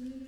Mm-hmm.